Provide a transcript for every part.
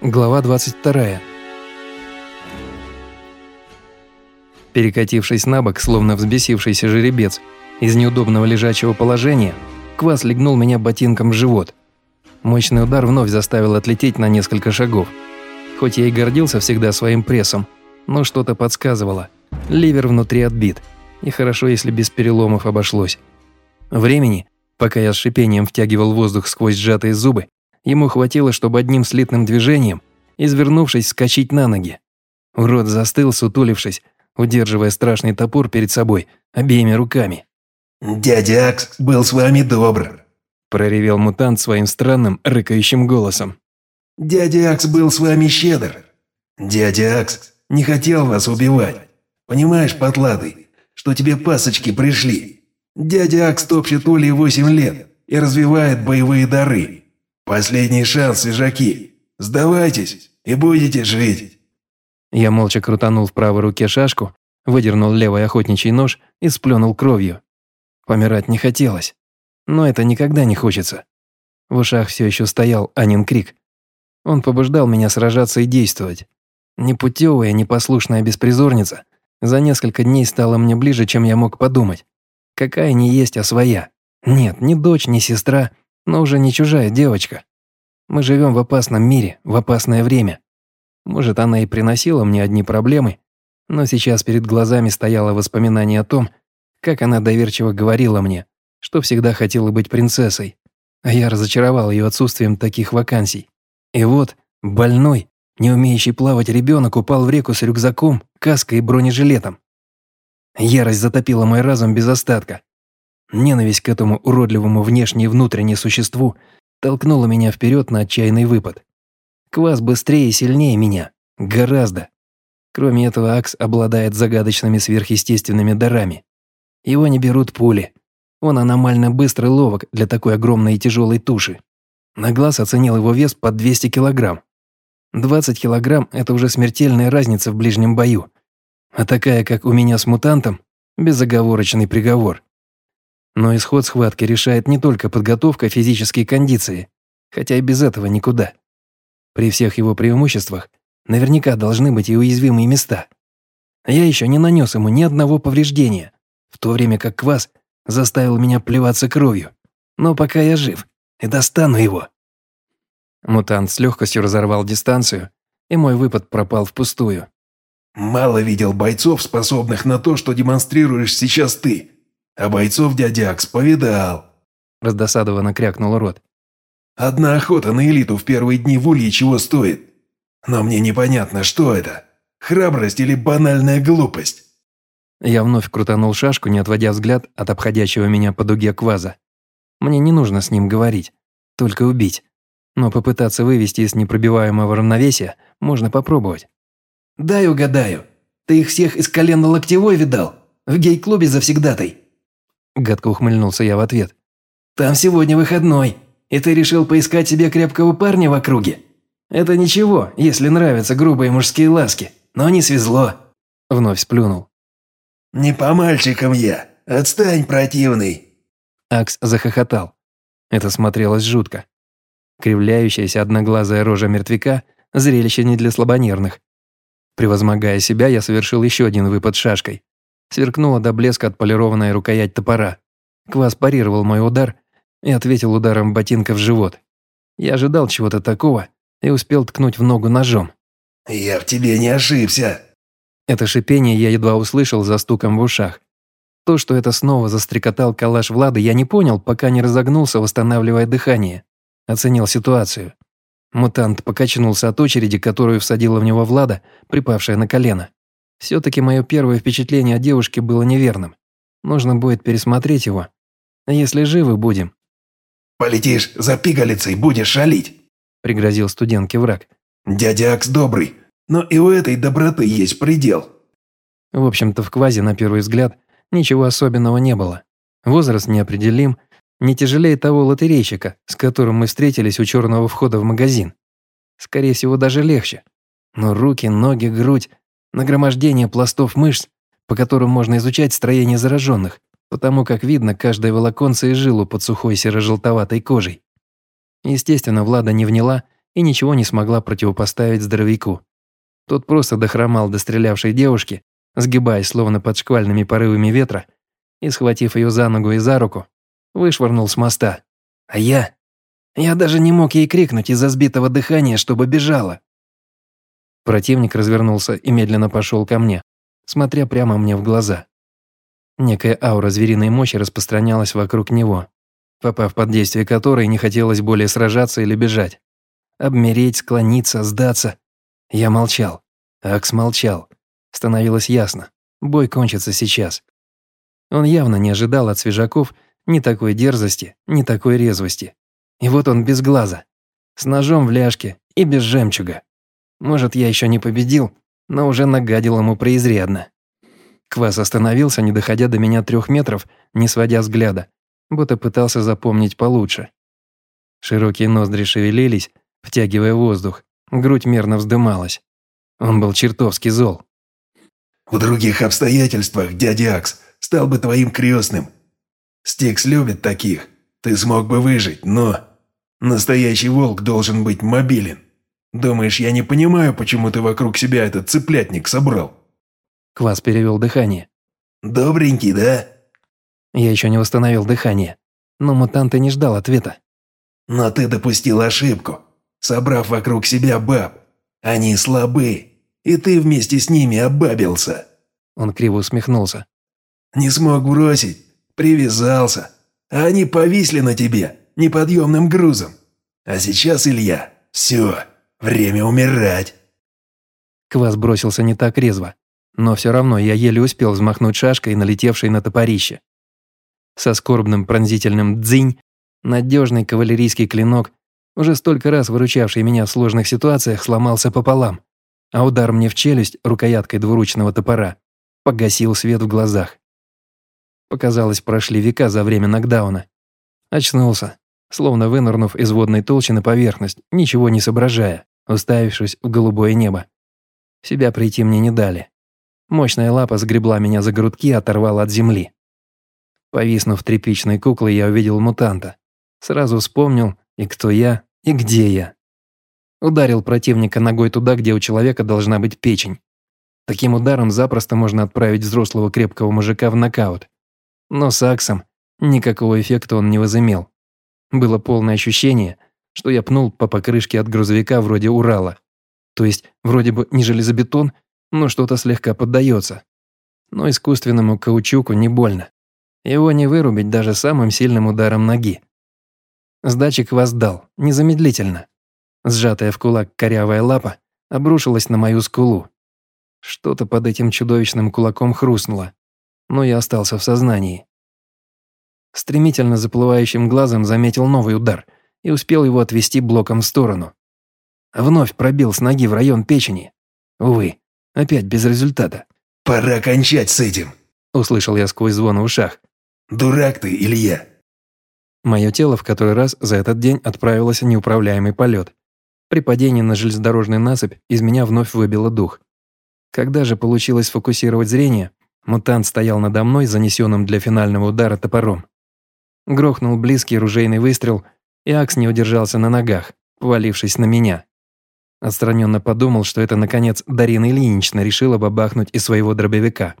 Глава 22. Перекатившись на бок, словно взбесившийся жеребец, из неудобного лежачего положения, Квас легнул меня ботинком в живот. Мощный удар вновь заставил отлететь на несколько шагов. Хоть я и гордился всегда своим прессом, но что-то подсказывало. Ливер внутри отбит, и хорошо, если без переломов обошлось. Времени, пока я с шипением втягивал воздух сквозь сжатые зубы, Ему хватило, чтобы одним слитным движением, извернувшись, скачать на ноги. Урод застыл, сутулившись, удерживая страшный топор перед собой обеими руками. «Дядя Акс был с вами добр», – проревел мутант своим странным, рыкающим голосом. «Дядя Акс был с вами щедр. Дядя Акс не хотел вас убивать. Понимаешь, потлатый, что тебе пасочки пришли. Дядя Акс топчет Улей восемь лет и развивает боевые дары. «Последний шанс, свежаки! Сдавайтесь и будете жить!» Я молча крутанул в правой руке шашку, выдернул левый охотничий нож и сплюнул кровью. Помирать не хотелось, но это никогда не хочется. В ушах все еще стоял Анин крик. Он побуждал меня сражаться и действовать. Непутевая, непослушная беспризорница за несколько дней стала мне ближе, чем я мог подумать. Какая не есть, а своя. Нет, ни дочь, ни сестра, но уже не чужая девочка. Мы живем в опасном мире, в опасное время. Может, она и приносила мне одни проблемы, но сейчас перед глазами стояло воспоминание о том, как она доверчиво говорила мне, что всегда хотела быть принцессой, а я разочаровал ее отсутствием таких вакансий. И вот, больной, не умеющий плавать ребенок упал в реку с рюкзаком, каской и бронежилетом. Ярость затопила мой разум без остатка. Ненависть к этому уродливому внешне и внутренне существу толкнула меня вперед на отчаянный выпад. Квас быстрее и сильнее меня. Гораздо. Кроме этого, Акс обладает загадочными сверхъестественными дарами. Его не берут пули. Он аномально быстрый ловок для такой огромной и тяжелой туши. На глаз оценил его вес под 200 килограмм. 20 килограмм – это уже смертельная разница в ближнем бою. А такая, как у меня с мутантом – безоговорочный приговор. Но исход схватки решает не только подготовка физической кондиции, хотя и без этого никуда. При всех его преимуществах наверняка должны быть и уязвимые места. Я еще не нанес ему ни одного повреждения, в то время как Квас заставил меня плеваться кровью. Но пока я жив и достану его. Мутант с легкостью разорвал дистанцию, и мой выпад пропал впустую. «Мало видел бойцов, способных на то, что демонстрируешь сейчас ты», а бойцов дядя Акс повидал. Раздосадованно крякнул Рот. Одна охота на элиту в первые дни в Улье чего стоит. Но мне непонятно, что это. Храбрость или банальная глупость? Я вновь крутанул шашку, не отводя взгляд от обходящего меня по дуге кваза. Мне не нужно с ним говорить, только убить. Но попытаться вывести из непробиваемого равновесия можно попробовать. «Дай угадаю. Ты их всех из колена-локтевой видал? В гей-клубе завсегдатай?» Гадко ухмыльнулся я в ответ. «Там сегодня выходной, и ты решил поискать себе крепкого парня в округе? Это ничего, если нравятся грубые мужские ласки, но не свезло». Вновь сплюнул. «Не по мальчикам я. Отстань, противный!» Акс захохотал. Это смотрелось жутко. Кривляющаяся одноглазая рожа мертвяка – зрелище не для слабонервных. Превозмогая себя, я совершил еще один выпад шашкой. Сверкнула до блеска отполированная рукоять топора. Квас парировал мой удар и ответил ударом ботинка в живот. Я ожидал чего-то такого и успел ткнуть в ногу ножом. «Я в тебе не ошибся!» Это шипение я едва услышал за стуком в ушах. То, что это снова застрекотал калаш Влада, я не понял, пока не разогнулся, восстанавливая дыхание. Оценил ситуацию. Мутант покачнулся от очереди, которую всадила в него Влада, припавшая на колено. Все-таки мое первое впечатление о девушке было неверным. Нужно будет пересмотреть его. Если живы будем? «Полетишь за пигалицей, будешь шалить», – пригрозил студентке враг. «Дядя Акс добрый, но и у этой доброты есть предел». В общем-то, в квазе, на первый взгляд, ничего особенного не было. Возраст неопределим, не тяжелее того лотерейщика, с которым мы встретились у черного входа в магазин. Скорее всего, даже легче. Но руки, ноги, грудь Нагромождение пластов мышц, по которым можно изучать строение зараженных, потому как видно каждое волоконце и жилу под сухой серо-желтоватой кожей. Естественно, Влада не вняла и ничего не смогла противопоставить здоровяку. Тот просто дохромал до стрелявшей девушки, сгибаясь словно под шквальными порывами ветра, и, схватив ее за ногу и за руку, вышвырнул с моста. А я... Я даже не мог ей крикнуть из-за сбитого дыхания, чтобы бежала. Противник развернулся и медленно пошел ко мне, смотря прямо мне в глаза. Некая аура звериной мощи распространялась вокруг него, попав под действие которой не хотелось более сражаться или бежать. Обмереть, склониться, сдаться. Я молчал. Акс молчал. Становилось ясно. Бой кончится сейчас. Он явно не ожидал от свежаков ни такой дерзости, ни такой резвости. И вот он без глаза, с ножом в ляжке и без жемчуга. Может, я еще не победил, но уже нагадил ему преизрядно. Квас остановился, не доходя до меня трех метров, не сводя взгляда, будто пытался запомнить получше. Широкие ноздри шевелились, втягивая воздух, грудь мерно вздымалась. Он был чертовски зол. «В других обстоятельствах, дядя Акс, стал бы твоим крестным. Стикс любит таких. Ты смог бы выжить, но... Настоящий волк должен быть мобилен. Думаешь, я не понимаю, почему ты вокруг себя этот цыплятник собрал?» Квас перевел дыхание. «Добренький, да?» Я еще не восстановил дыхание, но мутант и не ждал ответа. «Но ты допустил ошибку, собрав вокруг себя баб. Они слабы, и ты вместе с ними обабился». Он криво усмехнулся. «Не смог бросить, привязался, а они повисли на тебе неподъемным грузом. А сейчас, Илья, все, время умирать». Квас бросился не так резво, но все равно я еле успел взмахнуть шашкой, налетевшей на топорище. Со скорбным пронзительным «дзынь» надежный кавалерийский клинок, уже столько раз выручавший меня в сложных ситуациях, сломался пополам, а удар мне в челюсть рукояткой двуручного топора погасил свет в глазах. Показалось, прошли века за время нокдауна. Очнулся, словно вынырнув из водной толщи на поверхность, ничего не соображая, уставившись в голубое небо. Себя прийти мне не дали. Мощная лапа сгребла меня за грудки и оторвала от земли. Повиснув тряпичной куклой, я увидел мутанта. Сразу вспомнил, и кто я, и где я. Ударил противника ногой туда, где у человека должна быть печень. Таким ударом запросто можно отправить взрослого крепкого мужика в нокаут. Но с Аксом никакого эффекта он не возымел. Было полное ощущение, что я пнул по покрышке от грузовика вроде Урала. То есть, вроде бы не железобетон, но что-то слегка поддается. Но искусственному каучуку не больно. Его не вырубить даже самым сильным ударом ноги. Сдачик воздал, незамедлительно. Сжатая в кулак корявая лапа обрушилась на мою скулу. Что-то под этим чудовищным кулаком хрустнуло, но я остался в сознании. Стремительно заплывающим глазом заметил новый удар и успел его отвести блоком в сторону. Вновь пробил с ноги в район печени. Увы, опять без результата. «Пора кончать с этим», – услышал я сквозь звон в ушах. «Дурак ты, Илья!» Мое тело в который раз за этот день отправилось в неуправляемый полет. При падении на железнодорожный насыпь из меня вновь выбило дух. Когда же получилось сфокусировать зрение, мутант стоял надо мной, занесенным для финального удара топором. Грохнул близкий ружейный выстрел, и Акс не удержался на ногах, повалившись на меня. Отстраненно подумал, что это, наконец, Дарина Ильинична решила бабахнуть из своего дробовика.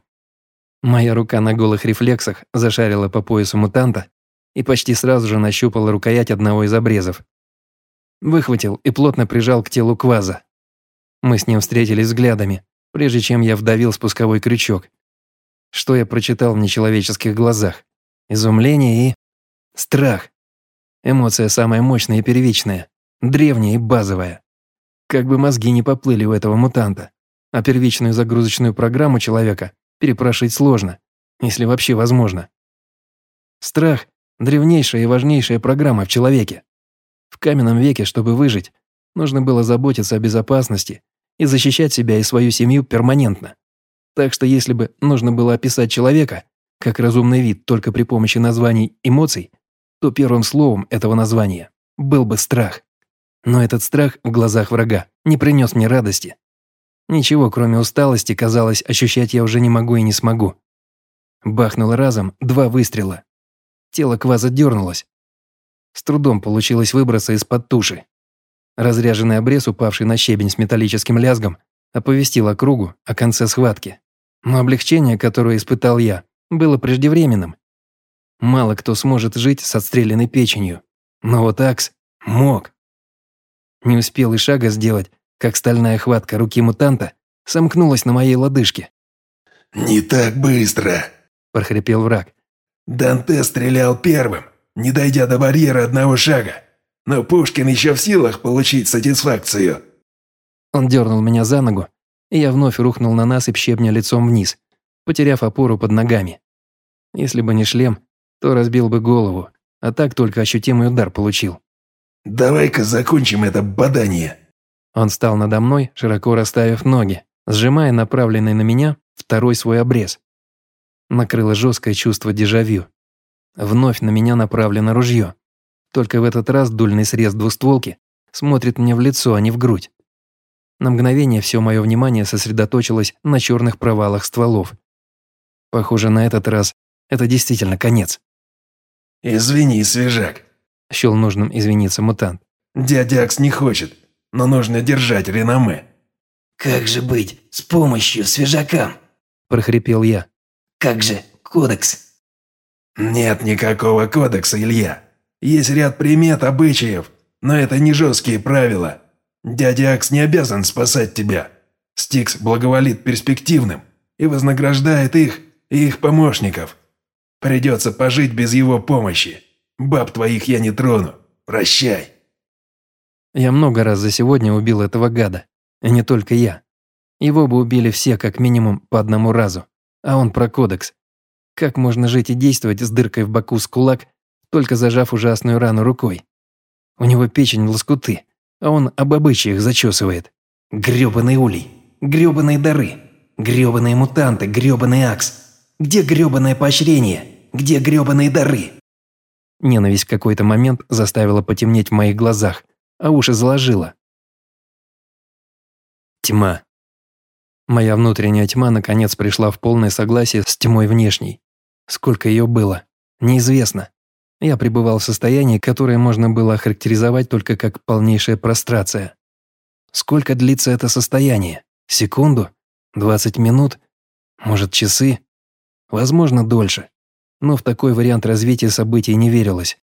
Моя рука на голых рефлексах зашарила по поясу мутанта и почти сразу же нащупала рукоять одного из обрезов. Выхватил и плотно прижал к телу кваза. Мы с ним встретились взглядами, прежде чем я вдавил спусковой крючок. Что я прочитал в нечеловеческих глазах? Изумление и... страх. Эмоция самая мощная и первичная, древняя и базовая. Как бы мозги не поплыли у этого мутанта, а первичную загрузочную программу человека перепрошить сложно, если вообще возможно. Страх – древнейшая и важнейшая программа в человеке. В каменном веке, чтобы выжить, нужно было заботиться о безопасности и защищать себя и свою семью перманентно. Так что если бы нужно было описать человека, как разумный вид только при помощи названий эмоций, то первым словом этого названия был бы страх. Но этот страх в глазах врага не принес мне радости. Ничего, кроме усталости, казалось, ощущать я уже не могу и не смогу. Бахнуло разом два выстрела. Тело кваза дернулось. С трудом получилось выбраться из-под туши. Разряженный обрез, упавший на щебень с металлическим лязгом, оповестил округу о конце схватки. Но облегчение, которое испытал я, было преждевременным. Мало кто сможет жить с отстрелянной печенью. Но вот Акс мог. Не успел и шага сделать, как стальная хватка руки мутанта сомкнулась на моей лодыжке. «Не так быстро», – прохрипел враг. «Данте стрелял первым, не дойдя до барьера одного шага. Но Пушкин еще в силах получить сатисфакцию». Он дернул меня за ногу, и я вновь рухнул на насыпь щебня лицом вниз, потеряв опору под ногами. Если бы не шлем, то разбил бы голову, а так только ощутимый удар получил. «Давай-ка закончим это бадание». Он встал надо мной, широко расставив ноги, сжимая направленный на меня второй свой обрез. Накрыло жесткое чувство дежавю. Вновь на меня направлено ружье. Только в этот раз дульный срез двустволки смотрит мне в лицо, а не в грудь. На мгновение все мое внимание сосредоточилось на черных провалах стволов. Похоже, на этот раз это действительно конец. «Извини, свежак», – счел нужным извиниться мутант. «Дядя Акс не хочет, но нужно держать реноме». «Как же быть с помощью свежакам?» – прохрипел я. «Как же кодекс?» «Нет никакого кодекса, Илья. Есть ряд примет, обычаев, но это не жесткие правила. Дядя Акс не обязан спасать тебя. Стикс благоволит перспективным и вознаграждает их и их помощников. Придется пожить без его помощи. Баб твоих я не трону. Прощай». Я много раз за сегодня убил этого гада. И не только я. Его бы убили все как минимум по одному разу. А он про кодекс. Как можно жить и действовать с дыркой в боку с кулак, только зажав ужасную рану рукой? У него печень лоскуты, а он об обычаях зачесывает. Грёбаный улей, грёбаные дары, грёбаные мутанты, грёбаный акс. Где грёбаное поощрение? Где грёбаные дары? Ненависть в какой-то момент заставила потемнеть в моих глазах, а уши заложила. Тьма. Моя внутренняя тьма наконец пришла в полное согласие с тьмой внешней. Сколько ее было? Неизвестно. Я пребывал в состоянии, которое можно было охарактеризовать только как полнейшая прострация. Сколько длится это состояние? Секунду? 20 минут? Может, часы? Возможно, дольше. Но в такой вариант развития событий не верилось.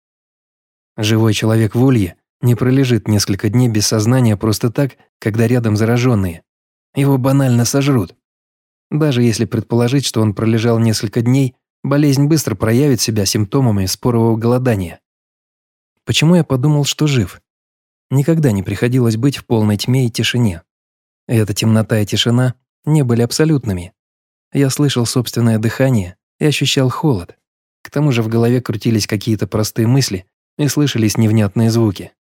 Живой человек в улье не пролежит несколько дней без сознания просто так, когда рядом зараженные. Его банально сожрут. Даже если предположить, что он пролежал несколько дней, болезнь быстро проявит себя симптомами спорового голодания. Почему я подумал, что жив? Никогда не приходилось быть в полной тьме и тишине. Эта темнота и тишина не были абсолютными. Я слышал собственное дыхание и ощущал холод. К тому же в голове крутились какие-то простые мысли и слышались невнятные звуки.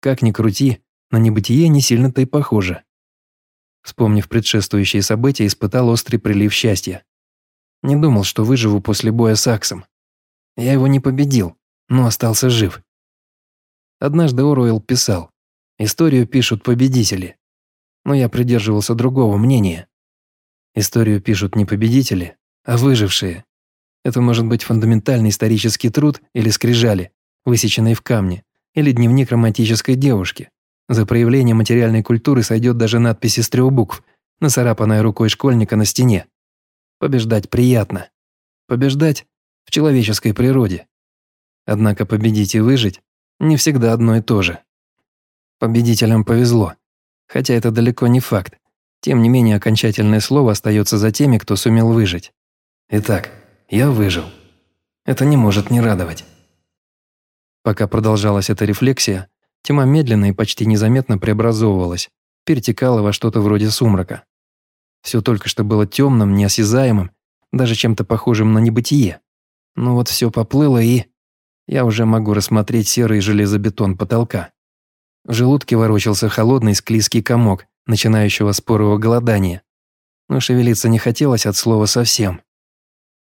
Как ни крути, на небытие не сильно-то и похоже. Вспомнив предшествующие события, испытал острый прилив счастья. Не думал, что выживу после боя с Аксом. Я его не победил, но остался жив. Однажды Оруэлл писал, «Историю пишут победители». Но я придерживался другого мнения. Историю пишут не победители, а выжившие. Это может быть фундаментальный исторический труд или скрижали, высеченные в камне, или дневник романтической девушки. За проявление материальной культуры сойдет даже надпись из трех букв, нацарапанная рукой школьника на стене. Побеждать приятно. Побеждать в человеческой природе. Однако победить и выжить не всегда одно и то же. Победителям повезло, хотя это далеко не факт. Тем не менее, окончательное слово остается за теми, кто сумел выжить. Итак, я выжил. Это не может не радовать. Пока продолжалась эта рефлексия, тьма медленно и почти незаметно преобразовывалась, перетекала во что-то вроде сумрака. Все только что было темным, неосязаемым, даже чем-то похожим на небытие. Но вот все поплыло и... Я уже могу рассмотреть серый железобетон потолка. В желудке ворочался холодный склизкий комок, начинающего спорового голодания. Но шевелиться не хотелось от слова совсем.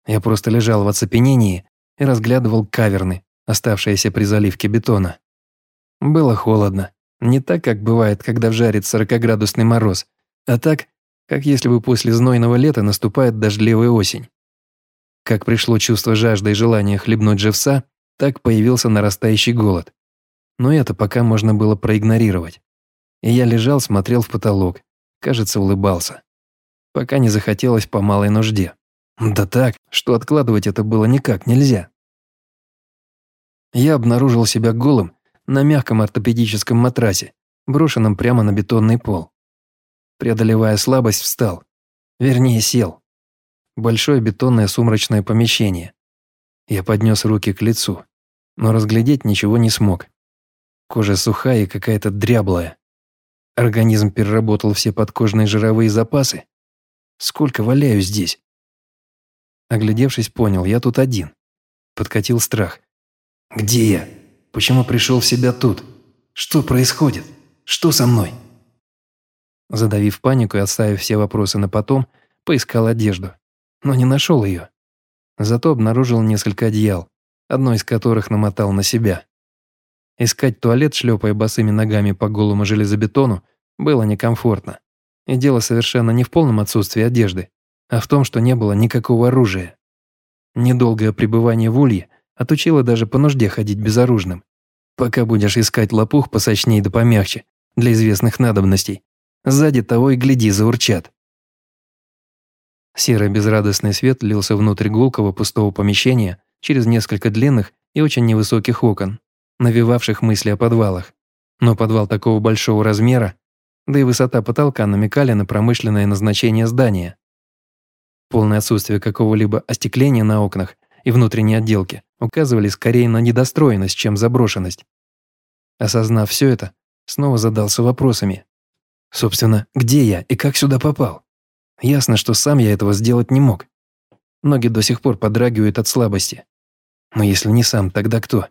Я просто лежал в оцепенении и разглядывал каверны, оставшиеся при заливке бетона. Было холодно. Не так, как бывает, когда вжарит 40-градусный мороз, а так, как если бы после знойного лета наступает дождливая осень. Как пришло чувство жажды и желания хлебнуть живца, так появился нарастающий голод. Но это пока можно было проигнорировать. И я лежал, смотрел в потолок, кажется, улыбался. Пока не захотелось по малой нужде. Да так, что откладывать это было никак нельзя. Я обнаружил себя голым на мягком ортопедическом матрасе, брошенном прямо на бетонный пол. Преодолевая слабость, встал. Вернее, сел. Большое бетонное сумрачное помещение. Я поднес руки к лицу, но разглядеть ничего не смог. Кожа сухая и какая-то дряблая. Организм переработал все подкожные жировые запасы. Сколько валяю здесь? Оглядевшись, понял, я тут один. Подкатил страх. Где я? Почему пришел в себя тут? Что происходит? Что со мной? Задавив панику и оставив все вопросы на потом, поискал одежду. Но не нашел ее. Зато обнаружил несколько одеял, одно из которых намотал на себя. Искать туалет, шлепая босыми ногами по голому железобетону, было некомфортно. И дело совершенно не в полном отсутствии одежды, а в том, что не было никакого оружия. Недолгое пребывание в улье отучило даже по нужде ходить безоружным. Пока будешь искать лопух посочнее да помягче, для известных надобностей, сзади того и гляди заурчат. Серый безрадостный свет лился внутрь гулкого пустого помещения через несколько длинных и очень невысоких окон, навевавших мысли о подвалах. Но подвал такого большого размера, да и высота потолка намекали на промышленное назначение здания. Полное отсутствие какого-либо остекления на окнах и внутренней отделки указывали скорее на недостроенность, чем заброшенность. Осознав все это, снова задался вопросами. Собственно, где я и как сюда попал? Ясно, что сам я этого сделать не мог. Ноги до сих пор подрагивают от слабости. Но если не сам, тогда кто?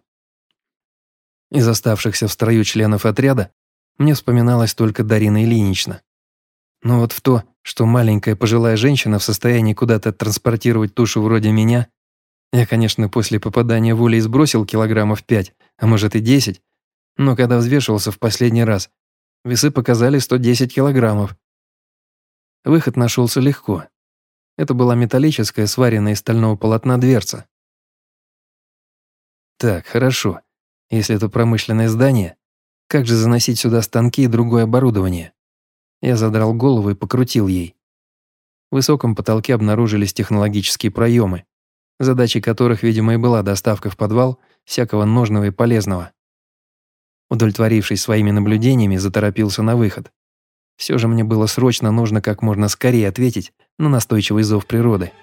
Из оставшихся в строю членов отряда мне вспоминалась только Дарина Ильинична. Но вот в то, что маленькая пожилая женщина в состоянии куда-то транспортировать тушу вроде меня, я, конечно, после попадания в улей сбросил килограммов пять, а может и десять, но когда взвешивался в последний раз, весы показали 110 килограммов. Выход нашелся легко. Это была металлическая, сваренная из стального полотна дверца. Так, хорошо. Если это промышленное здание, как же заносить сюда станки и другое оборудование? Я задрал голову и покрутил ей. В высоком потолке обнаружились технологические проемы, задачей которых, видимо, и была доставка в подвал всякого ножного и полезного. Удовлетворившись своими наблюдениями, заторопился на выход. Все же мне было срочно нужно как можно скорее ответить на настойчивый зов природы –